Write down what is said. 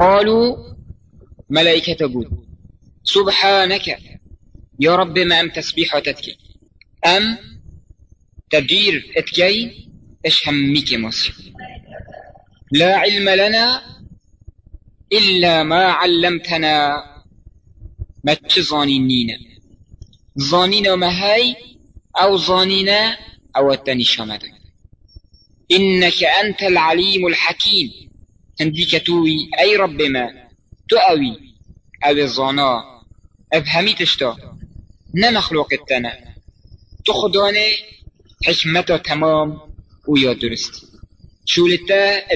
قالوا ملائكة بود سبحانك يا رب ما أم تسبيح وتتكي أم تدير أتكي إش هميك مصر. لا علم لنا إلا ما علمتنا. ما تشظانينينا ظانينا ما هاي أو ظانينا أو التاني إنك أنت العليم الحكيم. هنديك توي أي رب ما تؤوي أو الظانا أفهمي تشتا نمخلوق التنا تخداني حكمته تمام ويا درست شولتا